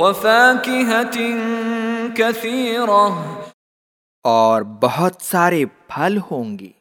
وفاكهة كثيرة اور بہت سارے پھل ہوں گے۔